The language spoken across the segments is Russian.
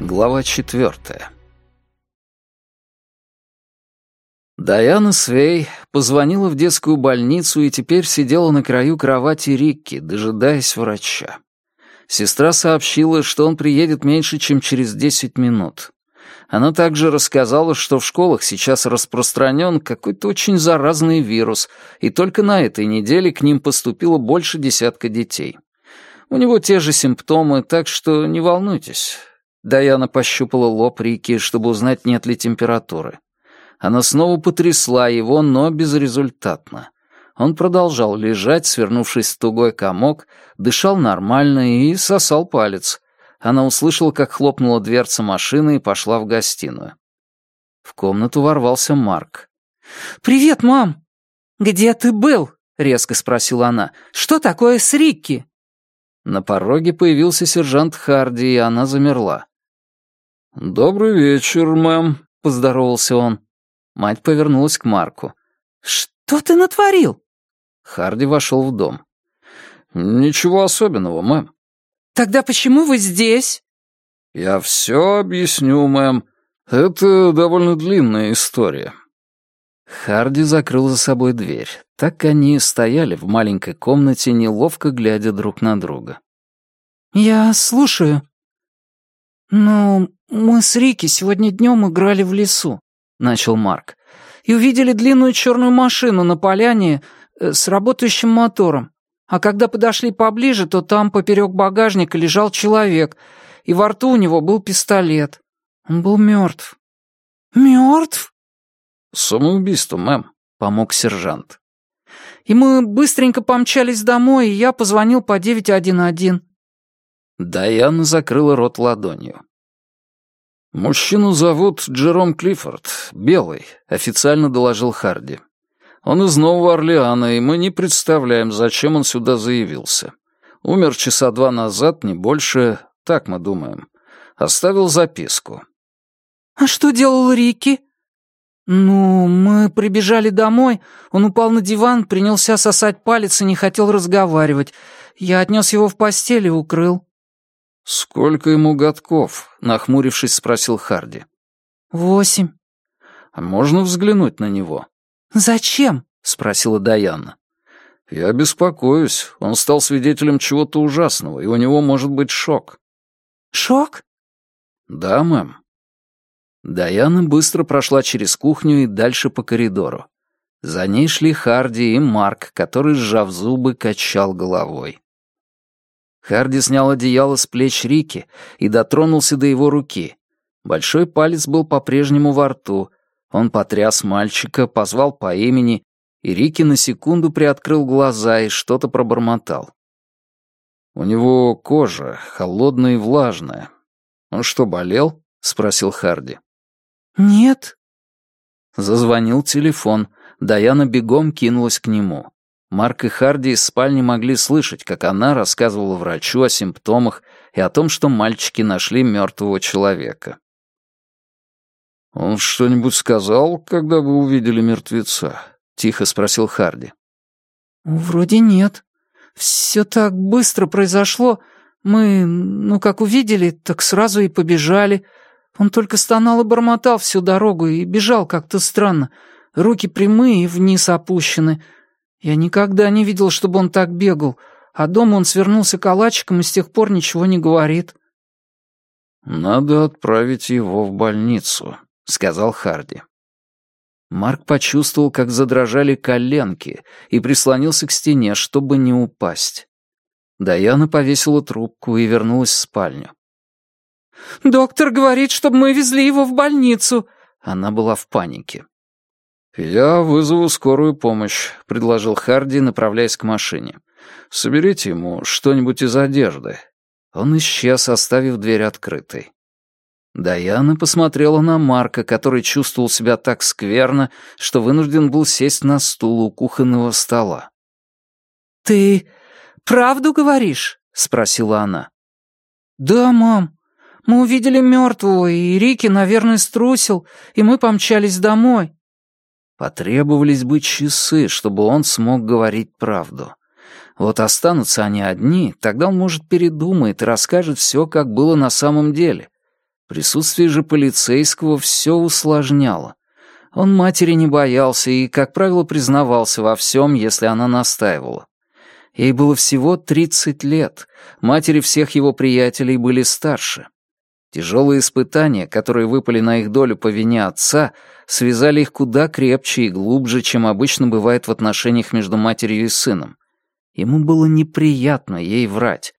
Глава четвертая. Даяна Свей позвонила в детскую больницу и теперь сидела на краю кровати Рикки, дожидаясь врача. Сестра сообщила, что он приедет меньше, чем через десять минут. Она также рассказала, что в школах сейчас распространен какой-то очень заразный вирус, и только на этой неделе к ним поступило больше десятка детей. У него те же симптомы, так что не волнуйтесь. Даяна пощупала лоб Рики, чтобы узнать, нет ли температуры. Она снова потрясла его, но безрезультатно. Он продолжал лежать, свернувшись в тугой комок, дышал нормально и сосал палец. Она услышала, как хлопнула дверца машины и пошла в гостиную. В комнату ворвался Марк. «Привет, мам!» «Где ты был?» — резко спросила она. «Что такое с Рикки?» На пороге появился сержант Харди, и она замерла. «Добрый вечер, мэм», — поздоровался он. Мать повернулась к Марку. «Что ты натворил?» Харди вошел в дом. «Ничего особенного, мэм». «Тогда почему вы здесь?» «Я все объясню, мэм. Это довольно длинная история». Харди закрыл за собой дверь. Так они стояли в маленькой комнате, неловко глядя друг на друга. «Я слушаю». «Ну, мы с Рики сегодня днем играли в лесу», — начал Марк, «и увидели длинную черную машину на поляне э, с работающим мотором. А когда подошли поближе, то там поперек багажника лежал человек, и во рту у него был пистолет. Он был мертв. Мертв? Самоубийство, мэм, помог сержант. И мы быстренько помчались домой, и я позвонил по 911. Даяна закрыла рот ладонью. «Мужчину зовут Джером Клиффорд, белый», — официально доложил Харди. Он из Нового Орлеана, и мы не представляем, зачем он сюда заявился. Умер часа два назад, не больше, так мы думаем. Оставил записку. «А что делал Рики?» «Ну, мы прибежали домой, он упал на диван, принялся сосать палец и не хотел разговаривать. Я отнес его в постель и укрыл». «Сколько ему годков?» — нахмурившись, спросил Харди. «Восемь». «А можно взглянуть на него?» «Зачем?» — спросила Даяна. «Я беспокоюсь. Он стал свидетелем чего-то ужасного, и у него может быть шок». «Шок?» «Да, мэм». Даяна быстро прошла через кухню и дальше по коридору. За ней шли Харди и Марк, который, сжав зубы, качал головой. Харди снял одеяло с плеч Рики и дотронулся до его руки. Большой палец был по-прежнему во рту, он потряс мальчика, позвал по имени, и Рики на секунду приоткрыл глаза и что-то пробормотал. «У него кожа холодная и влажная. Он что, болел?» — спросил Харди. «Нет». Зазвонил телефон. Даяна бегом кинулась к нему. Марк и Харди из спальни могли слышать, как она рассказывала врачу о симптомах и о том, что мальчики нашли мертвого человека. «Он что-нибудь сказал, когда вы увидели мертвеца?» — тихо спросил Харди. «Вроде нет. Все так быстро произошло. Мы, ну, как увидели, так сразу и побежали. Он только стонал и бормотал всю дорогу и бежал как-то странно. Руки прямые и вниз опущены. Я никогда не видел, чтобы он так бегал. А дома он свернулся калачиком и с тех пор ничего не говорит». «Надо отправить его в больницу», — сказал Харди. Марк почувствовал, как задрожали коленки, и прислонился к стене, чтобы не упасть. Даяна повесила трубку и вернулась в спальню. «Доктор говорит, чтобы мы везли его в больницу». Она была в панике. «Я вызову скорую помощь», — предложил Харди, направляясь к машине. «Соберите ему что-нибудь из одежды». Он исчез, оставив дверь открытой. Даяна посмотрела на Марка, который чувствовал себя так скверно, что вынужден был сесть на стул у кухонного стола. «Ты правду говоришь?» — спросила она. «Да, мам. Мы увидели мертвого, и Рики, наверное, струсил, и мы помчались домой». Потребовались бы часы, чтобы он смог говорить правду. Вот останутся они одни, тогда он, может, передумает и расскажет все, как было на самом деле. Присутствие же полицейского все усложняло. Он матери не боялся и, как правило, признавался во всем, если она настаивала. Ей было всего 30 лет, матери всех его приятелей были старше. Тяжелые испытания, которые выпали на их долю по вине отца, связали их куда крепче и глубже, чем обычно бывает в отношениях между матерью и сыном. Ему было неприятно ей врать.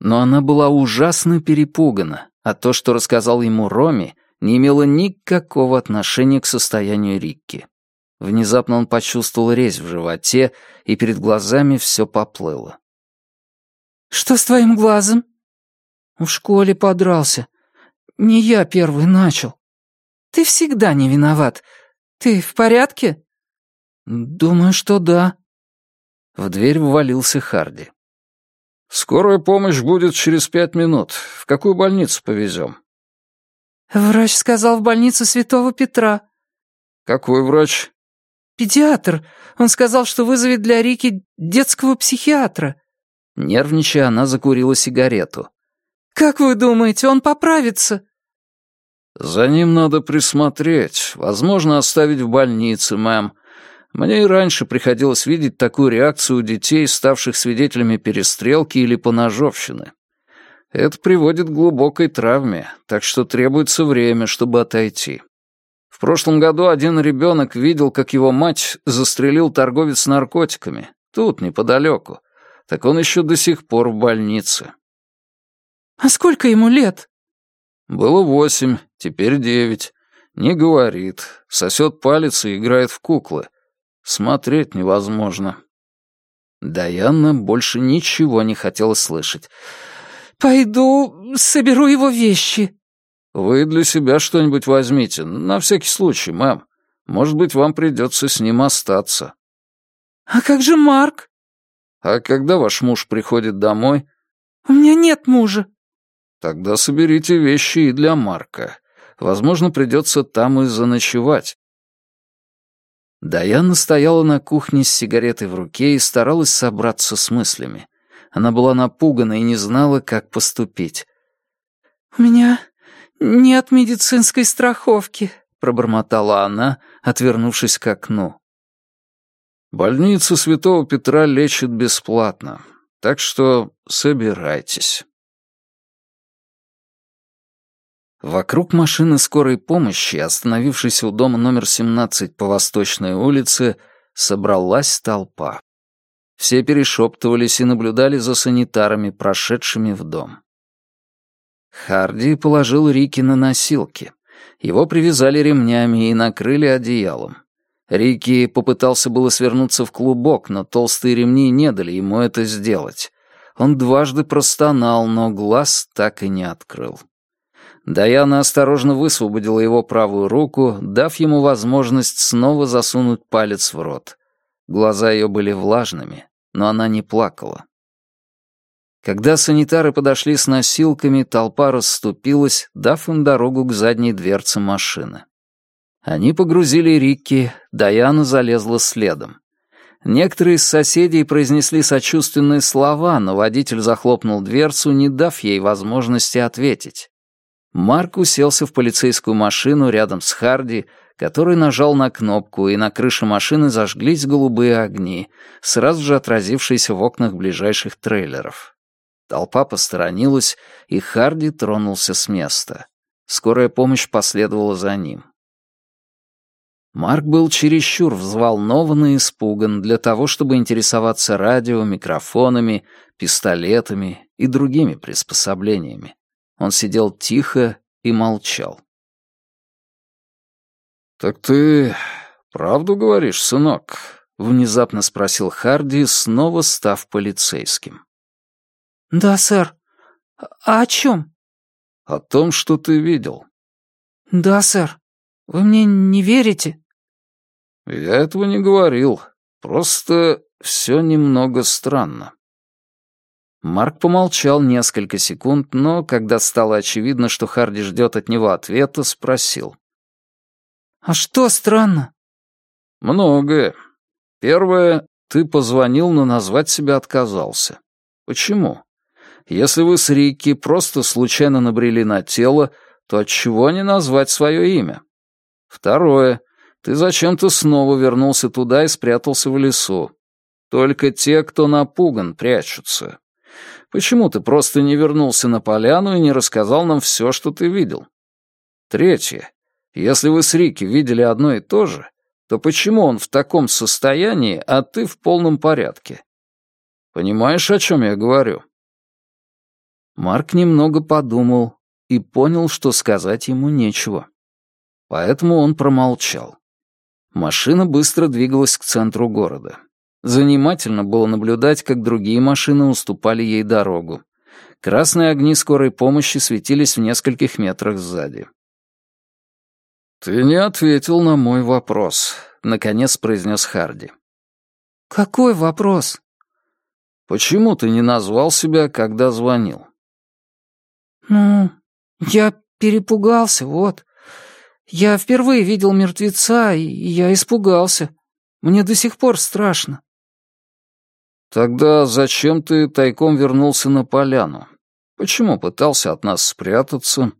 Но она была ужасно перепугана, а то, что рассказал ему Роми, не имело никакого отношения к состоянию Рикки. Внезапно он почувствовал резь в животе, и перед глазами все поплыло. «Что с твоим глазом?» «В школе подрался. Не я первый начал». «Ты всегда не виноват. Ты в порядке?» «Думаю, что да». В дверь ввалился Харди. «Скорая помощь будет через пять минут. В какую больницу повезем?» «Врач сказал в больницу Святого Петра». «Какой врач?» «Педиатр. Он сказал, что вызовет для Рики детского психиатра». Нервничая, она закурила сигарету. «Как вы думаете, он поправится?» «За ним надо присмотреть. Возможно, оставить в больнице, мэм. Мне и раньше приходилось видеть такую реакцию у детей, ставших свидетелями перестрелки или поножовщины. Это приводит к глубокой травме, так что требуется время, чтобы отойти. В прошлом году один ребенок видел, как его мать застрелил торговец наркотиками, тут, неподалеку. Так он еще до сих пор в больнице. «А сколько ему лет?» «Было восемь, теперь девять. Не говорит, сосет палец и играет в куклы. Смотреть невозможно». Даяна больше ничего не хотела слышать. «Пойду соберу его вещи». «Вы для себя что-нибудь возьмите, на всякий случай, мэм. Может быть, вам придется с ним остаться». «А как же Марк?» «А когда ваш муж приходит домой?» «У меня нет мужа». «Тогда соберите вещи и для Марка. Возможно, придется там и заночевать». Даяна стояла на кухне с сигаретой в руке и старалась собраться с мыслями. Она была напугана и не знала, как поступить. «У меня нет медицинской страховки», — пробормотала она, отвернувшись к окну. «Больница Святого Петра лечит бесплатно, так что собирайтесь». Вокруг машины скорой помощи, остановившейся у дома номер 17 по Восточной улице, собралась толпа. Все перешептывались и наблюдали за санитарами, прошедшими в дом. Харди положил Рики на носилки. Его привязали ремнями и накрыли одеялом. Рики попытался было свернуться в клубок, но толстые ремни не дали ему это сделать. Он дважды простонал, но глаз так и не открыл. Даяна осторожно высвободила его правую руку, дав ему возможность снова засунуть палец в рот. Глаза ее были влажными, но она не плакала. Когда санитары подошли с носилками, толпа расступилась, дав им дорогу к задней дверце машины. Они погрузили Рикки, Даяна залезла следом. Некоторые из соседей произнесли сочувственные слова, но водитель захлопнул дверцу, не дав ей возможности ответить. Марк уселся в полицейскую машину рядом с Харди, который нажал на кнопку, и на крыше машины зажглись голубые огни, сразу же отразившиеся в окнах ближайших трейлеров. Толпа посторонилась, и Харди тронулся с места. Скорая помощь последовала за ним. Марк был чересчур взволнован и испуган для того, чтобы интересоваться радио, микрофонами, пистолетами и другими приспособлениями. Он сидел тихо и молчал. «Так ты правду говоришь, сынок?» — внезапно спросил Харди, снова став полицейским. «Да, сэр. А о чем?» «О том, что ты видел». «Да, сэр. Вы мне не верите?» «Я этого не говорил. Просто все немного странно». Марк помолчал несколько секунд, но, когда стало очевидно, что Харди ждет от него ответа, спросил. «А что странно?» «Многое. Первое, ты позвонил, но назвать себя отказался. Почему? Если вы с Рикки просто случайно набрели на тело, то отчего не назвать свое имя? Второе. Ты зачем-то снова вернулся туда и спрятался в лесу. Только те, кто напуган, прячутся. Почему ты просто не вернулся на поляну и не рассказал нам все, что ты видел? Третье. Если вы с Рики видели одно и то же, то почему он в таком состоянии, а ты в полном порядке? Понимаешь, о чем я говорю?» Марк немного подумал и понял, что сказать ему нечего. Поэтому он промолчал. Машина быстро двигалась к центру города. Занимательно было наблюдать, как другие машины уступали ей дорогу. Красные огни скорой помощи светились в нескольких метрах сзади. «Ты не ответил на мой вопрос», — наконец произнес Харди. «Какой вопрос?» «Почему ты не назвал себя, когда звонил?» «Ну, я перепугался, вот. Я впервые видел мертвеца, и я испугался. Мне до сих пор страшно». «Тогда зачем ты тайком вернулся на поляну? Почему пытался от нас спрятаться?»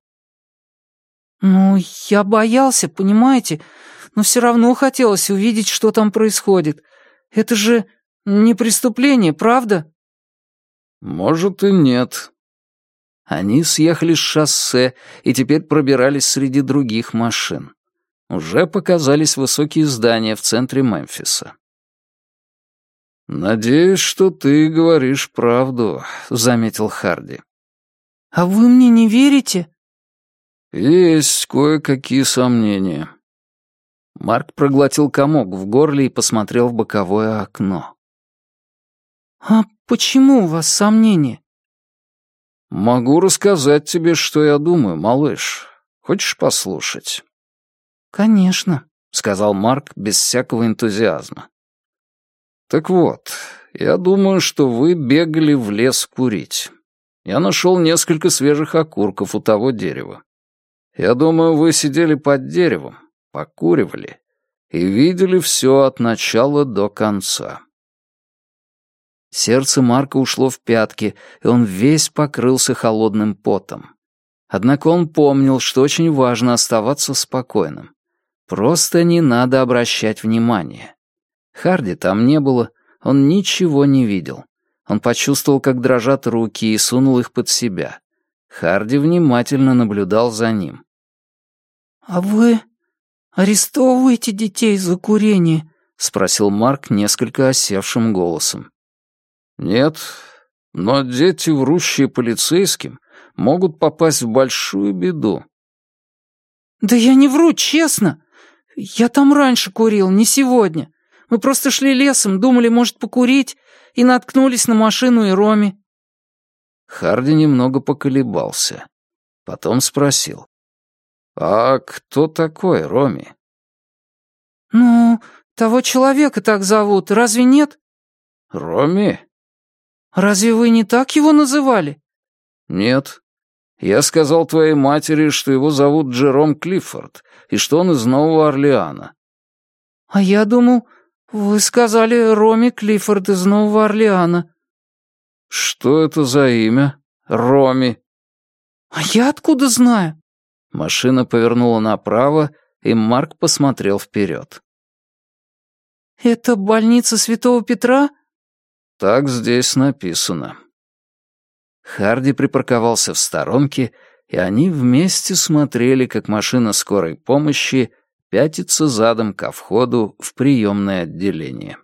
«Ну, я боялся, понимаете, но все равно хотелось увидеть, что там происходит. Это же не преступление, правда?» «Может и нет». Они съехали с шоссе и теперь пробирались среди других машин. Уже показались высокие здания в центре Мемфиса. «Надеюсь, что ты говоришь правду», — заметил Харди. «А вы мне не верите?» «Есть кое-какие сомнения». Марк проглотил комок в горле и посмотрел в боковое окно. «А почему у вас сомнения?» «Могу рассказать тебе, что я думаю, малыш. Хочешь послушать?» «Конечно», — сказал Марк без всякого энтузиазма. «Так вот, я думаю, что вы бегали в лес курить. Я нашел несколько свежих окурков у того дерева. Я думаю, вы сидели под деревом, покуривали и видели все от начала до конца. Сердце Марка ушло в пятки, и он весь покрылся холодным потом. Однако он помнил, что очень важно оставаться спокойным. Просто не надо обращать внимание. Харди там не было, он ничего не видел. Он почувствовал, как дрожат руки, и сунул их под себя. Харди внимательно наблюдал за ним. «А вы арестовываете детей за курение?» — спросил Марк несколько осевшим голосом. «Нет, но дети, врущие полицейским, могут попасть в большую беду». «Да я не вру, честно. Я там раньше курил, не сегодня. Мы просто шли лесом, думали, может, покурить, и наткнулись на машину и Роми». Харди немного поколебался. Потом спросил. «А кто такой Роми?» «Ну, того человека так зовут, разве нет?» «Роми?» «Разве вы не так его называли?» «Нет. Я сказал твоей матери, что его зовут Джером Клиффорд, и что он из Нового Орлеана». «А я думал, вы сказали Роми Клиффорд из Нового Орлеана». «Что это за имя? Роми?» «А я откуда знаю?» Машина повернула направо, и Марк посмотрел вперед. «Это больница Святого Петра?» «Так здесь написано». Харди припарковался в сторонке, и они вместе смотрели, как машина скорой помощи пятится задом ко входу в приемное отделение.